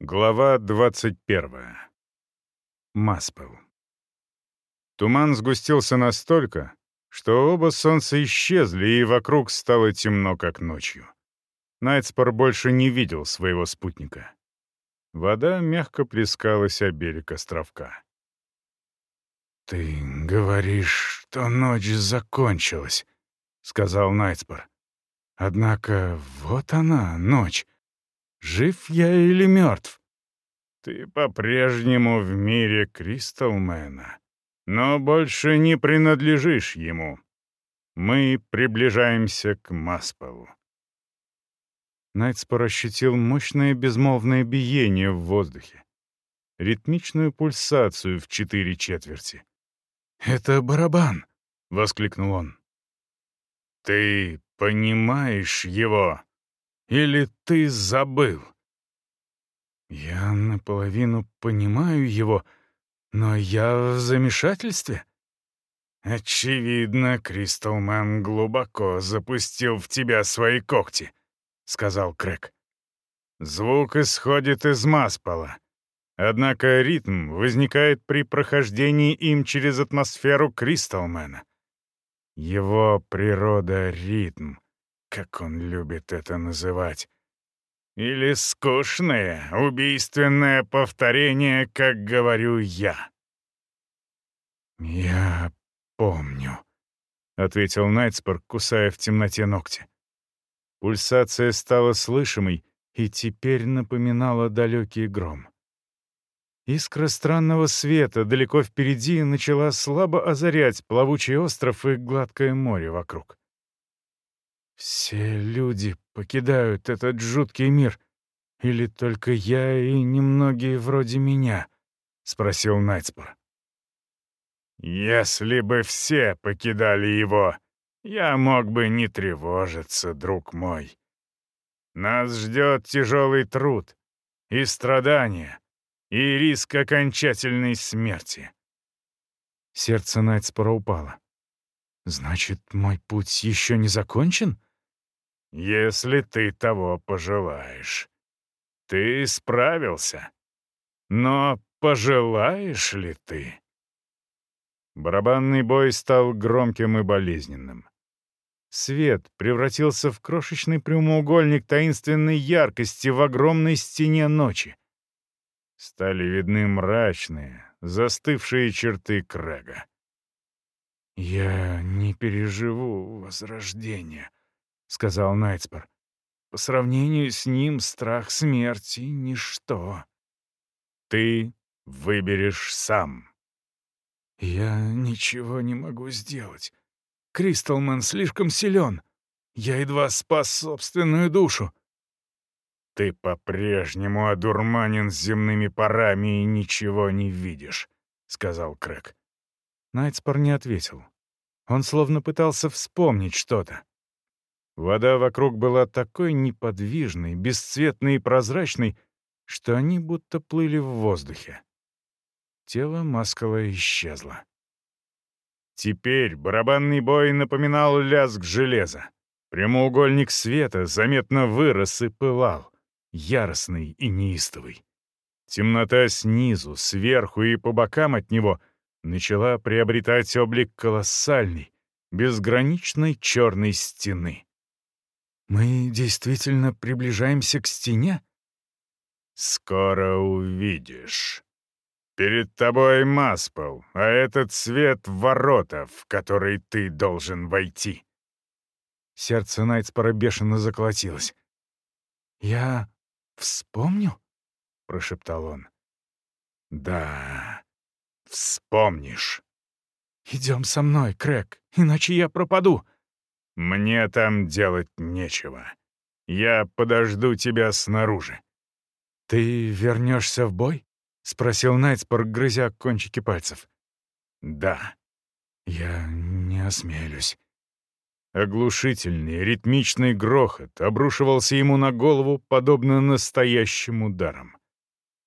Глава 21. Маспел. Туман сгустился настолько, что оба солнца исчезли, и вокруг стало темно, как ночью. Найтспор больше не видел своего спутника. Вода мягко плескалась о берег островка. «Ты говоришь, что ночь закончилась», — сказал Найтспор. «Однако вот она, ночь. Жив я или мертв?» «Ты по-прежнему в мире Кристалмена, но больше не принадлежишь ему. Мы приближаемся к Масполу». Найтспор ощутил мощное безмолвное биение в воздухе, ритмичную пульсацию в четыре четверти. «Это барабан!» — воскликнул он. «Ты понимаешь его?» Или ты забыл?» «Я наполовину понимаю его, но я в замешательстве». «Очевидно, Кристалман глубоко запустил в тебя свои когти», — сказал Крэк. «Звук исходит из Маспола, однако ритм возникает при прохождении им через атмосферу Кристалмена. Его природа — ритм, как он любит это называть. Или скучное, убийственное повторение, как говорю я. «Я помню», — ответил Найтспор, кусая в темноте ногти. Пульсация стала слышимой и теперь напоминала далекий гром. Искра странного света далеко впереди начала слабо озарять плавучий остров и гладкое море вокруг. Все люди покидают этот жуткий мир. Или только я и немногие вроде меня?» — спросил Найтспор. «Если бы все покидали его, я мог бы не тревожиться, друг мой. Нас ждет тяжелый труд и страдания, и риск окончательной смерти». Сердце Найтспора упало. «Значит, мой путь еще не закончен?» Если ты того пожелаешь. Ты справился. Но пожелаешь ли ты? Барабанный бой стал громким и болезненным. Свет превратился в крошечный прямоугольник таинственной яркости в огромной стене ночи. Стали видны мрачные, застывшие черты Крэга. «Я не переживу возрождения», — сказал Найтспор. «По сравнению с ним страх смерти — ничто». «Ты выберешь сам». «Я ничего не могу сделать. Кристалман слишком силен. Я едва спас собственную душу». «Ты по-прежнему одурманен земными парами и ничего не видишь», — сказал Крэк. Найтспор не ответил. Он словно пытался вспомнить что-то. Вода вокруг была такой неподвижной, бесцветной и прозрачной, что они будто плыли в воздухе. Тело Маскала исчезло. Теперь барабанный бой напоминал лязг железа. Прямоугольник света заметно вырос и пылал, яростный и неистовый. Темнота снизу, сверху и по бокам от него начала приобретать облик колоссальной, безграничной черной стены. «Мы действительно приближаемся к стене?» «Скоро увидишь. Перед тобой Маспол, а этот свет — ворота, в который ты должен войти». Сердце Найтспора бешено заколотилось. «Я вспомню?» — прошептал он. «Да, вспомнишь». «Идем со мной, Крэк, иначе я пропаду». «Мне там делать нечего. Я подожду тебя снаружи». «Ты вернешься в бой?» — спросил Найтспорг, грызя кончики пальцев. «Да». «Я не осмелюсь». Оглушительный, ритмичный грохот обрушивался ему на голову, подобно настоящим ударам.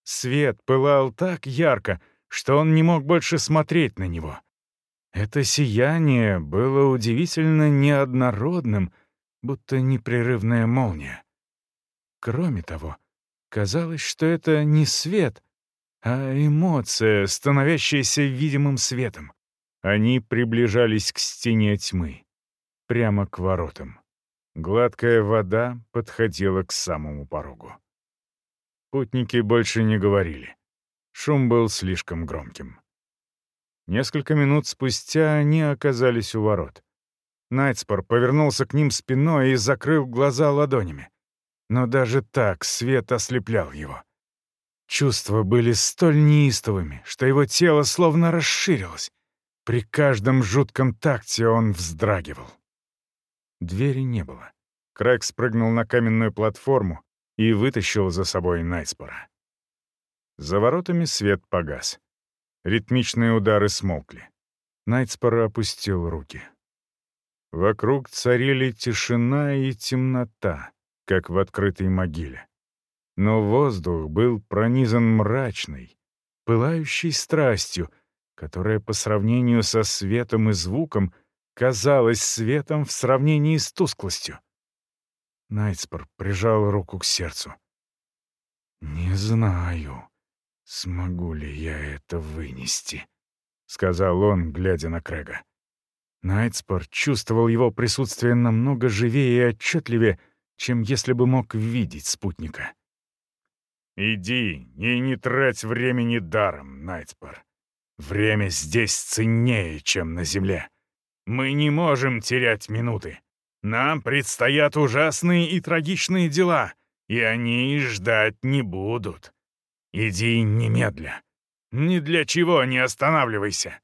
Свет пылал так ярко, что он не мог больше смотреть на него. Это сияние было удивительно неоднородным, будто непрерывная молния. Кроме того, Казалось, что это не свет, а эмоция, становящаяся видимым светом. Они приближались к стене тьмы, прямо к воротам. Гладкая вода подходила к самому порогу. Путники больше не говорили. Шум был слишком громким. Несколько минут спустя они оказались у ворот. Найтспор повернулся к ним спиной и закрыл глаза ладонями. Но даже так свет ослеплял его. Чувства были столь неистовыми, что его тело словно расширилось. При каждом жутком такте он вздрагивал. Двери не было. Крэг спрыгнул на каменную платформу и вытащил за собой Найтспора. За воротами свет погас. Ритмичные удары смолкли. Найтспор опустил руки. Вокруг царили тишина и темнота, как в открытой могиле. Но воздух был пронизан мрачной, пылающей страстью, которая по сравнению со светом и звуком казалась светом в сравнении с тусклостью. Найтспор прижал руку к сердцу. «Не знаю, смогу ли я это вынести», — сказал он, глядя на Крэга. Найтспор чувствовал его присутствие намного живее и отчетливее, чем если бы мог видеть спутника. «Иди и не трать времени даром, Найтспор. Время здесь ценнее, чем на земле. Мы не можем терять минуты. Нам предстоят ужасные и трагичные дела, и они ждать не будут. Иди немедля. Ни для чего не останавливайся».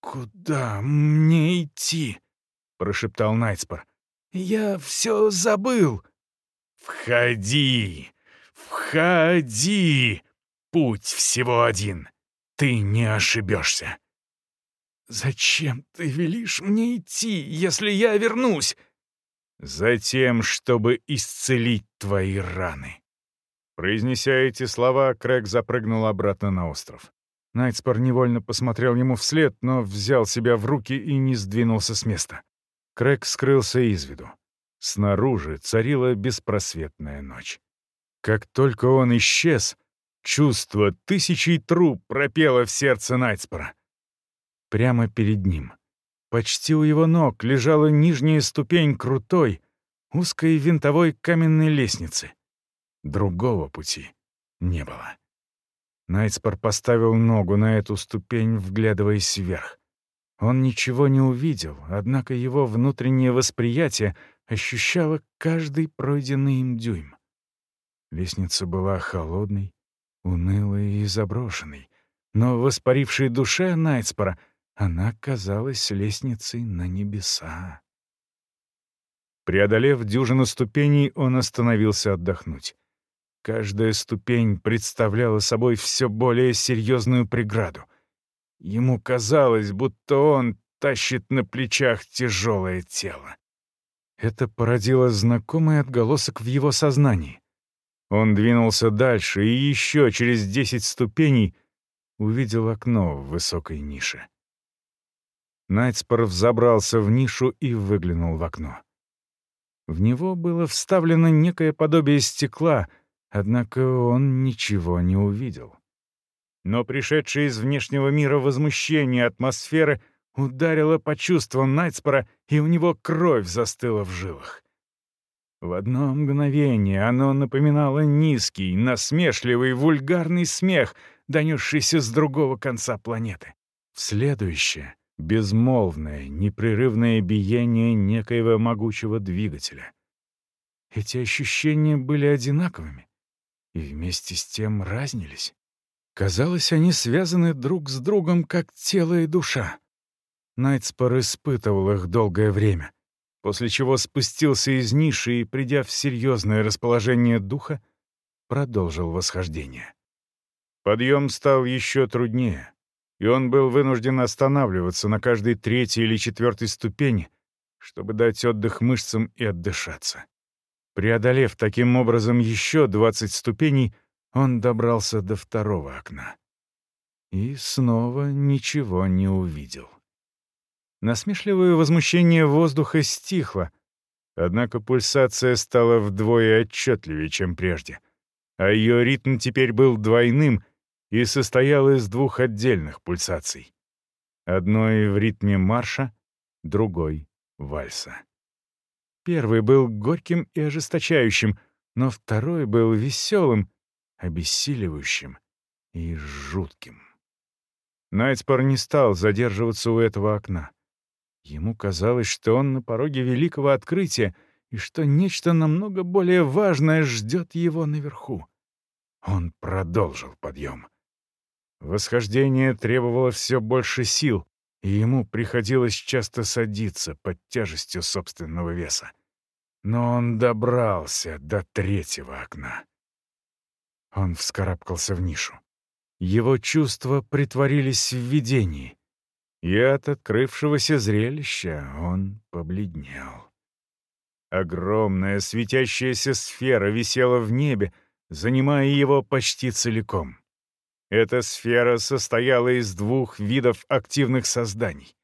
«Куда мне идти?» — прошептал Найтспор. «Я все забыл». «Входи! Входи! Путь всего один ты не ошибешься. «Зачем ты велишь мне идти, если я вернусь?» «Затем, чтобы исцелить твои раны». Произнеся эти слова, Крэг запрыгнул обратно на остров. Найтспор невольно посмотрел ему вслед, но взял себя в руки и не сдвинулся с места. Крэг скрылся из виду. Снаружи царила беспросветная ночь. Как только он исчез, Чувство тысячей труб пропело в сердце Найтспора. Прямо перед ним, почти у его ног, лежала нижняя ступень крутой, узкой винтовой каменной лестницы. Другого пути не было. Найтспор поставил ногу на эту ступень, вглядываясь вверх. Он ничего не увидел, однако его внутреннее восприятие ощущало каждый пройденный им дюйм. Лестница была холодной, унылой и заброшенной, но воспарившей душе Найтспора она казалась лестницей на небеса. Преодолев дюжину ступеней, он остановился отдохнуть. Каждая ступень представляла собой все более серьезную преграду. Ему казалось, будто он тащит на плечах тяжелое тело. Это породило знакомый отголосок в его сознании. Он двинулся дальше и еще через десять ступеней увидел окно в высокой нише. Найтспор взобрался в нишу и выглянул в окно. В него было вставлено некое подобие стекла, однако он ничего не увидел. Но пришедшее из внешнего мира возмущение атмосферы ударило по чувствам Найтспора, и у него кровь застыла в жилах. В одно мгновение оно напоминало низкий, насмешливый, вульгарный смех, донесшийся с другого конца планеты. В следующее — безмолвное, непрерывное биение некоего могучего двигателя. Эти ощущения были одинаковыми и вместе с тем разнились. Казалось, они связаны друг с другом, как тело и душа. Найтспор испытывал их долгое время — после чего спустился из ниши и, придя в серьезное расположение духа, продолжил восхождение. Подъем стал еще труднее, и он был вынужден останавливаться на каждой третьей или четвертой ступени, чтобы дать отдых мышцам и отдышаться. Преодолев таким образом еще 20 ступеней, он добрался до второго окна. И снова ничего не увидел. Насмешливое возмущение воздуха стихло, однако пульсация стала вдвое отчетливее, чем прежде. а ее ритм теперь был двойным и состоял из двух отдельных пульсаций. Одной в ритме марша, другой — вальса. Первый был горьким и ожесточающим, но второй был веселым, обессиливающим и жутким. Найтспор не стал задерживаться у этого окна. Ему казалось, что он на пороге великого открытия и что нечто намного более важное ждет его наверху. Он продолжил подъем. Восхождение требовало все больше сил, и ему приходилось часто садиться под тяжестью собственного веса. Но он добрался до третьего окна. Он вскарабкался в нишу. Его чувства притворились в видении, и от открывшегося зрелища он побледнел. Огромная светящаяся сфера висела в небе, занимая его почти целиком. Эта сфера состояла из двух видов активных созданий.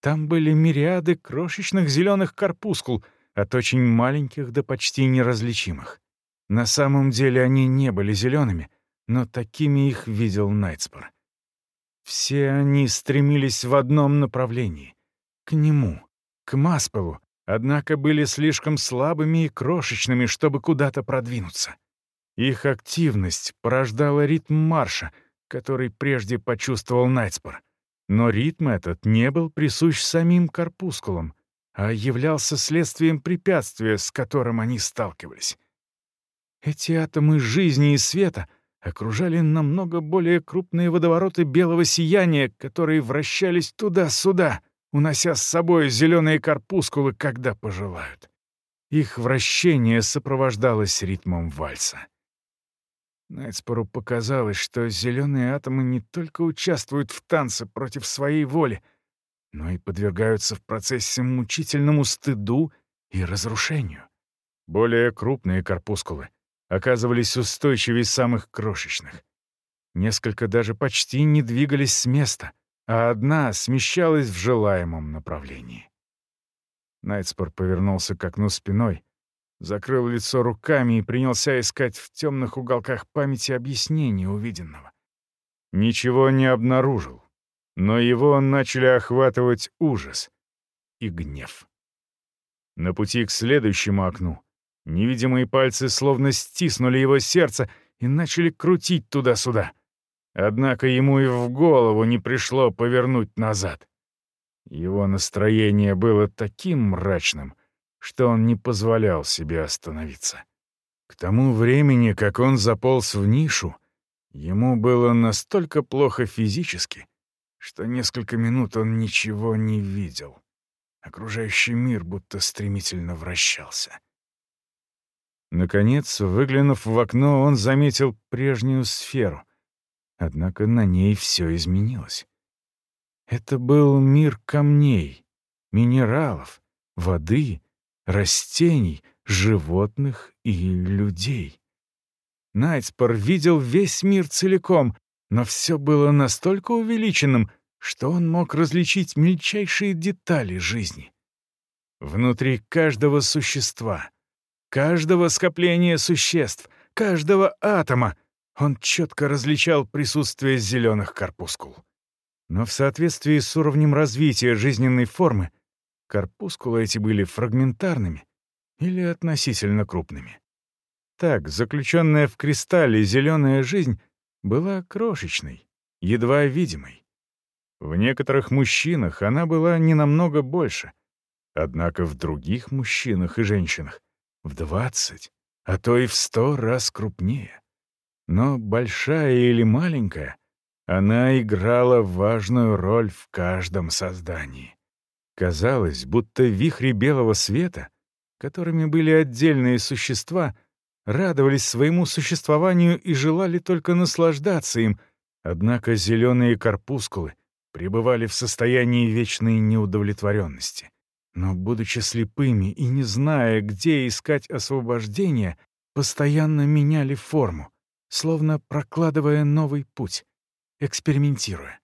Там были мириады крошечных зеленых корпускул, от очень маленьких до почти неразличимых. На самом деле они не были зелеными, но такими их видел Найтспор. Все они стремились в одном направлении — к нему, к Маспелу, однако были слишком слабыми и крошечными, чтобы куда-то продвинуться. Их активность порождала ритм марша, который прежде почувствовал Найтспор. Но ритм этот не был присущ самим корпускулам, а являлся следствием препятствия, с которым они сталкивались. Эти атомы жизни и света окружали намного более крупные водовороты белого сияния, которые вращались туда-сюда, унося с собой зеленые корпускулы, когда пожелают. Их вращение сопровождалось ритмом вальса. Найтспору показалось, что зеленые атомы не только участвуют в танце против своей воли, но и подвергаются в процессе мучительному стыду и разрушению. Более крупные корпускулы оказывались устойчивее самых крошечных. Несколько даже почти не двигались с места, а одна смещалась в желаемом направлении. Найтспор повернулся к окну спиной, закрыл лицо руками и принялся искать в темных уголках памяти объяснение увиденного. Ничего не обнаружил, но его начали охватывать ужас и гнев. На пути к следующему окну невидимые пальцы словно стиснули его сердце и начали крутить туда-сюда. Однако ему и в голову не пришло повернуть назад. Его настроение было таким мрачным — что он не позволял себе остановиться. К тому времени, как он заполз в нишу, ему было настолько плохо физически, что несколько минут он ничего не видел. Окружающий мир будто стремительно вращался. Наконец, выглянув в окно, он заметил прежнюю сферу. Однако на ней все изменилось. Это был мир камней, минералов, воды растений, животных и людей. Найтспор видел весь мир целиком, но все было настолько увеличенным, что он мог различить мельчайшие детали жизни. Внутри каждого существа, каждого скопления существ, каждого атома он четко различал присутствие зеленых корпускул. Но в соответствии с уровнем развития жизненной формы Корпускулы эти были фрагментарными или относительно крупными. Так, заключенная в кристалле зеленая жизнь была крошечной, едва видимой. В некоторых мужчинах она была не намного больше, однако в других мужчинах и женщинах в двадцать, а то и в сто раз крупнее. Но большая или маленькая, она играла важную роль в каждом создании. Казалось, будто вихри белого света, которыми были отдельные существа, радовались своему существованию и желали только наслаждаться им, однако зеленые корпускулы пребывали в состоянии вечной неудовлетворенности. Но, будучи слепыми и не зная, где искать освобождение, постоянно меняли форму, словно прокладывая новый путь, экспериментируя.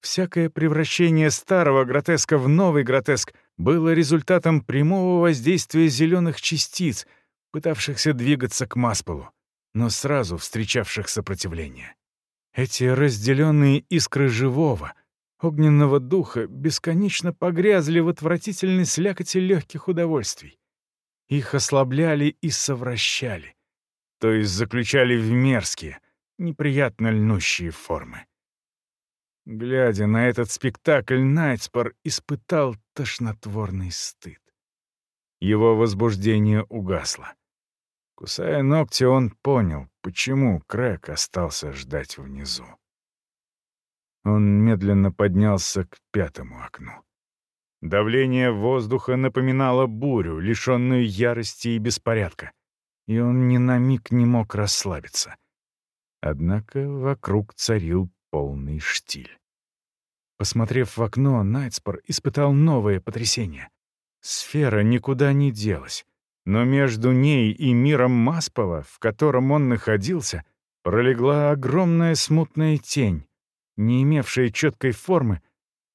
Всякое превращение старого гротеска в новый гротеск было результатом прямого воздействия зеленых частиц, пытавшихся двигаться к Масполу. но сразу встречавших сопротивление. Эти разделенные искры живого, огненного духа бесконечно погрязли в отвратительной слякоти легких удовольствий. Их ослабляли и совращали, то есть заключали в мерзкие, неприятно льнущие формы. Глядя на этот спектакль, Найтспор испытал тошнотворный стыд. Его возбуждение угасло. Кусая ногти, он понял, почему Крэк остался ждать внизу. Он медленно поднялся к пятому окну. Давление воздуха напоминало бурю, лишенную ярости и беспорядка, и он ни на миг не мог расслабиться. Однако вокруг царил полный штиль. Посмотрев в окно, Найтспор испытал новое потрясение. Сфера никуда не делась, но между ней и миром Маспола, в котором он находился, пролегла огромная смутная тень, не имевшая четкой формы,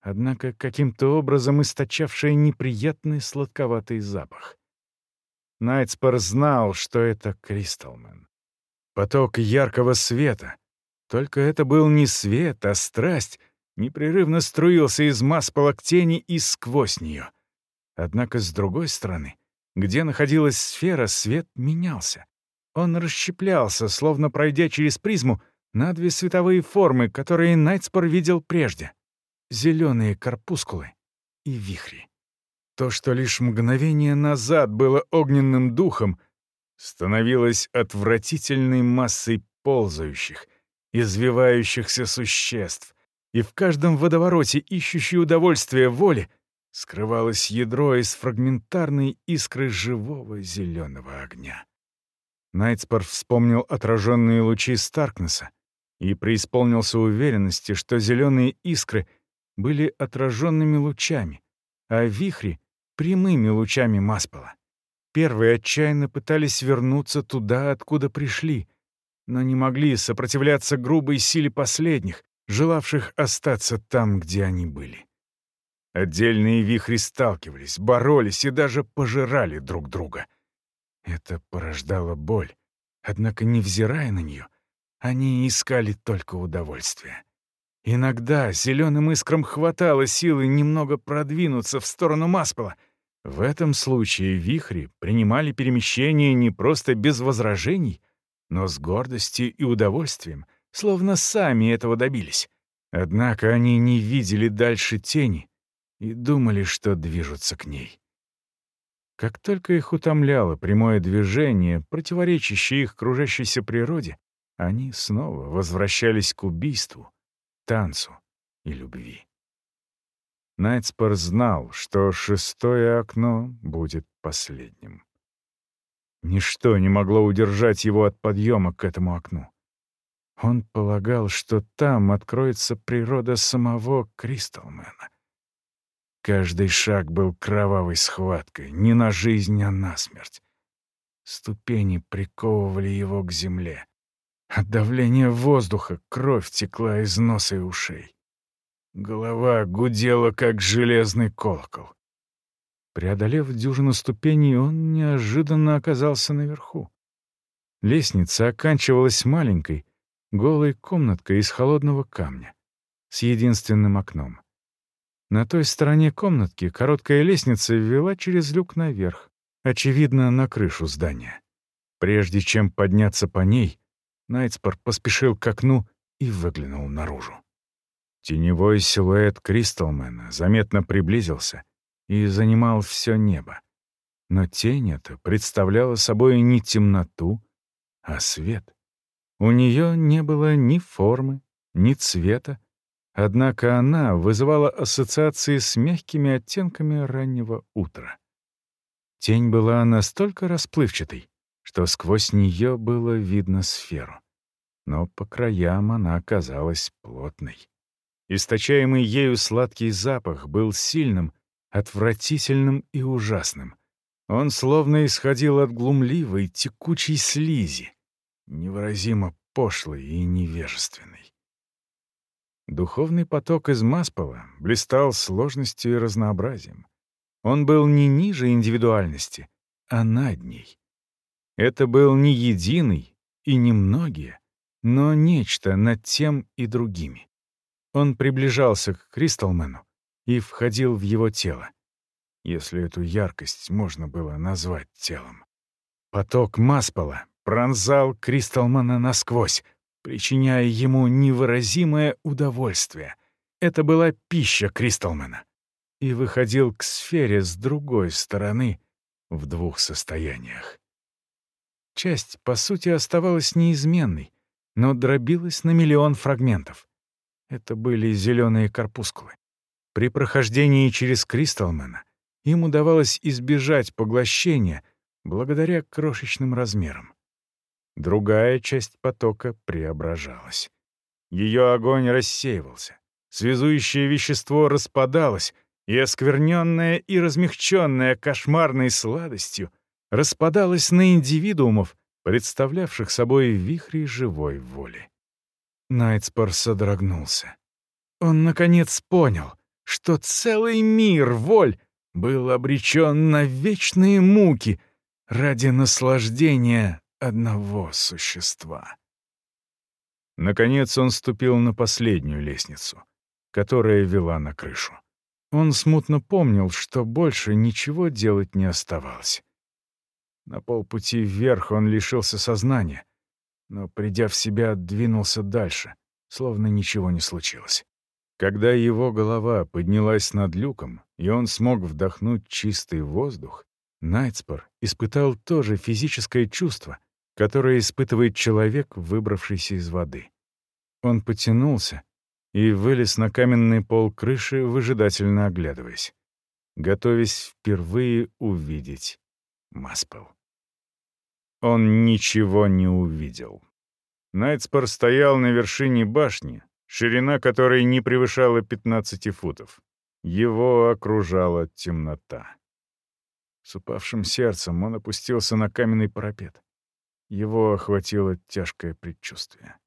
однако каким-то образом источавшая неприятный сладковатый запах. Найтспор знал, что это Кристалмен. Поток яркого света. Только это был не свет, а страсть, непрерывно струился из к тени и сквозь нее. Однако, с другой стороны, где находилась сфера, свет менялся. Он расщеплялся, словно пройдя через призму, на две световые формы, которые Найтспор видел прежде. Зеленые корпускулы и вихри. То, что лишь мгновение назад было огненным духом, становилось отвратительной массой ползающих, извивающихся существ, и в каждом водовороте, ищущей удовольствия воли, скрывалось ядро из фрагментарной искры живого зеленого огня. Найтспор вспомнил отраженные лучи Старкнесса и преисполнился уверенности, что зеленые искры были отраженными лучами, а вихри — прямыми лучами Маспола. Первые отчаянно пытались вернуться туда, откуда пришли, но не могли сопротивляться грубой силе последних, желавших остаться там, где они были. Отдельные вихри сталкивались, боролись и даже пожирали друг друга. Это порождало боль. Однако, невзирая на нее, они искали только удовольствие. Иногда зеленым искрам хватало силы немного продвинуться в сторону Маспола. В этом случае вихри принимали перемещение не просто без возражений, но с гордостью и удовольствием, словно сами этого добились. Однако они не видели дальше тени — и думали, что движутся к ней. Как только их утомляло прямое движение, противоречащее их кружащейся природе, они снова возвращались к убийству, танцу и любви. Найтспор знал, что шестое окно будет последним. Ничто не могло удержать его от подъема к этому окну. Он полагал, что там откроется природа самого Кристалмена. Каждый шаг был кровавой схваткой, не на жизнь, а на смерть. Ступени приковывали его к земле. От давления воздуха кровь текла из носа и ушей. Голова гудела, как железный колокол. Преодолев дюжину ступеней, он неожиданно оказался наверху. Лестница оканчивалась маленькой, голой комнаткой из холодного камня с единственным окном. На той стороне комнатки короткая лестница вела через люк наверх, очевидно, на крышу здания. Прежде чем подняться по ней, Найтспор поспешил к окну и выглянул наружу. Теневой силуэт Кристалмена заметно приблизился и занимал все небо. Но тень эта представляла собой не темноту, а свет. У нее не было ни формы, ни цвета, Однако она вызывала ассоциации с мягкими оттенками раннего утра. Тень была настолько расплывчатой, что сквозь нее было видно сферу. Но по краям она оказалась плотной. Источаемый ею сладкий запах был сильным, отвратительным и ужасным. Он словно исходил от глумливой, текучей слизи, невыразимо пошлой и невежественной. Духовный поток из Маспола блистал сложностью и разнообразием. Он был не ниже индивидуальности, а над ней. Это был не единый и немногие, но нечто над тем и другими. Он приближался к Кристалмену и входил в его тело, если эту яркость можно было назвать телом. Поток Маспола пронзал Кристалмана насквозь, причиняя ему невыразимое удовольствие. Это была пища Кристалмана. И выходил к сфере с другой стороны в двух состояниях. Часть, по сути, оставалась неизменной, но дробилась на миллион фрагментов. Это были зеленые корпускулы. При прохождении через Кристалмена им удавалось избежать поглощения благодаря крошечным размерам. Другая часть потока преображалась. Ее огонь рассеивался, связующее вещество распадалось, и оскверненное и размягченное кошмарной сладостью распадалось на индивидуумов, представлявших собой вихри живой воли. Найтспор содрогнулся. Он, наконец, понял, что целый мир воль был обречен на вечные муки ради наслаждения одного существа. Наконец он ступил на последнюю лестницу, которая вела на крышу. Он смутно помнил, что больше ничего делать не оставалось. На полпути вверх он лишился сознания, но, придя в себя, двинулся дальше, словно ничего не случилось. Когда его голова поднялась над люком, и он смог вдохнуть чистый воздух, Найтспор испытал то же физическое чувство, которое испытывает человек, выбравшийся из воды. Он потянулся и вылез на каменный пол крыши, выжидательно оглядываясь, готовясь впервые увидеть Маспел. Он ничего не увидел. Найтспор стоял на вершине башни, ширина которой не превышала 15 футов. Его окружала темнота. С упавшим сердцем он опустился на каменный парапет. Его охватило тяжкое предчувствие.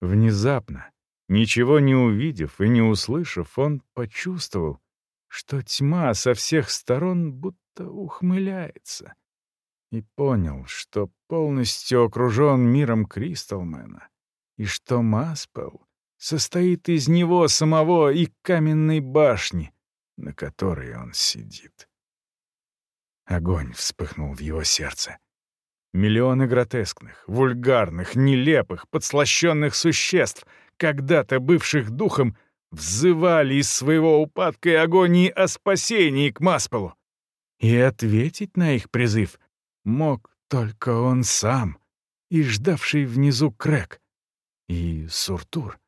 Внезапно, ничего не увидев и не услышав, он почувствовал, что тьма со всех сторон будто ухмыляется, и понял, что полностью окружен миром Кристалмена, и что Маспел состоит из него самого и каменной башни, на которой он сидит. Огонь вспыхнул в его сердце. Миллионы гротескных, вульгарных, нелепых, подслащенных существ, когда-то бывших духом, взывали из своего упадка и агонии о спасении к Масполу. И ответить на их призыв мог только он сам и ждавший внизу Крэк и Суртур.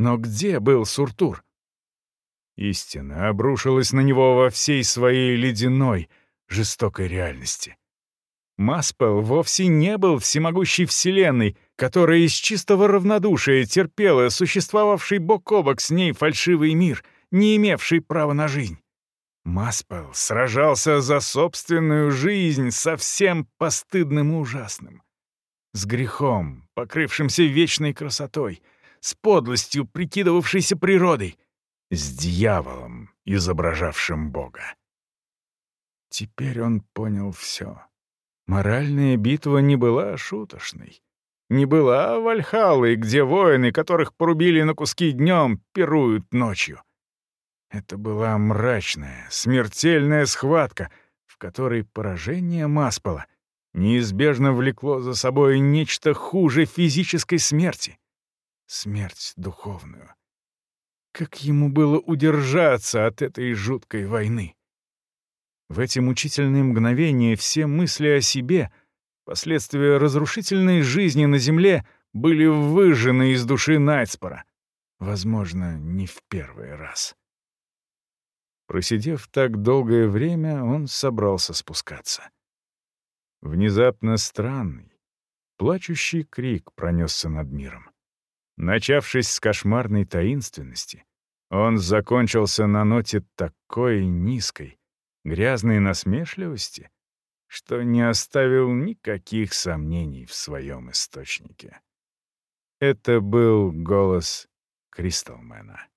Но где был Суртур? Истина обрушилась на него во всей своей ледяной, жестокой реальности. Маспел вовсе не был всемогущей вселенной, которая из чистого равнодушия терпела существовавший бок о бок с ней фальшивый мир, не имевший права на жизнь. Маспел сражался за собственную жизнь со всем постыдным и ужасным. С грехом, покрывшимся вечной красотой, с подлостью, прикидывавшейся природой, с дьяволом, изображавшим Бога. Теперь он понял все. Моральная битва не была шуточной. Не была Вальхалой, где воины, которых порубили на куски днем, пируют ночью. Это была мрачная, смертельная схватка, в которой поражение Маспола неизбежно влекло за собой нечто хуже физической смерти. Смерть духовную. Как ему было удержаться от этой жуткой войны? В эти мучительные мгновения все мысли о себе, последствия разрушительной жизни на Земле, были выжжены из души Найтспора. Возможно, не в первый раз. Просидев так долгое время, он собрался спускаться. Внезапно странный, плачущий крик пронесся над миром. Начавшись с кошмарной таинственности, он закончился на ноте такой низкой, грязной насмешливости, что не оставил никаких сомнений в своем источнике. Это был голос Кристалмена.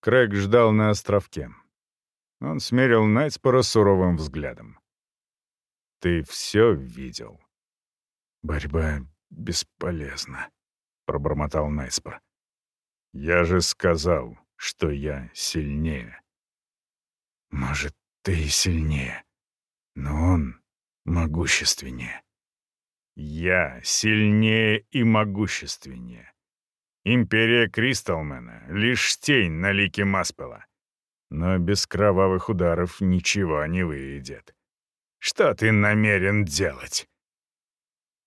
Крэг ждал на островке. Он смерил Найтспора суровым взглядом. «Ты все видел?» «Борьба бесполезна», — пробормотал Найспор. «Я же сказал, что я сильнее». «Может, ты и сильнее, но он могущественнее». «Я сильнее и могущественнее. Империя Кристалмена — лишь тень на лике Маспела. Но без кровавых ударов ничего не выйдет. Что ты намерен делать?»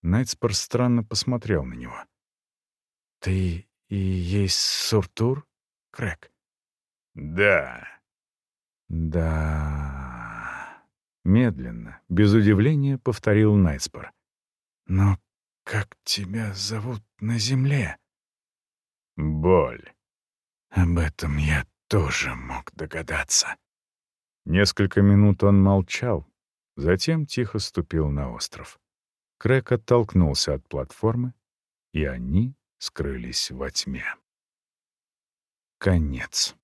Найтспор странно посмотрел на него. «Ты и есть Суртур, Крэк?» «Да». «Да...» Медленно, без удивления, повторил Найтспор. «Но как тебя зовут на земле?» «Боль». «Об этом я тоже мог догадаться». Несколько минут он молчал, затем тихо ступил на остров. Крэк оттолкнулся от платформы, и они скрылись во тьме. Конец.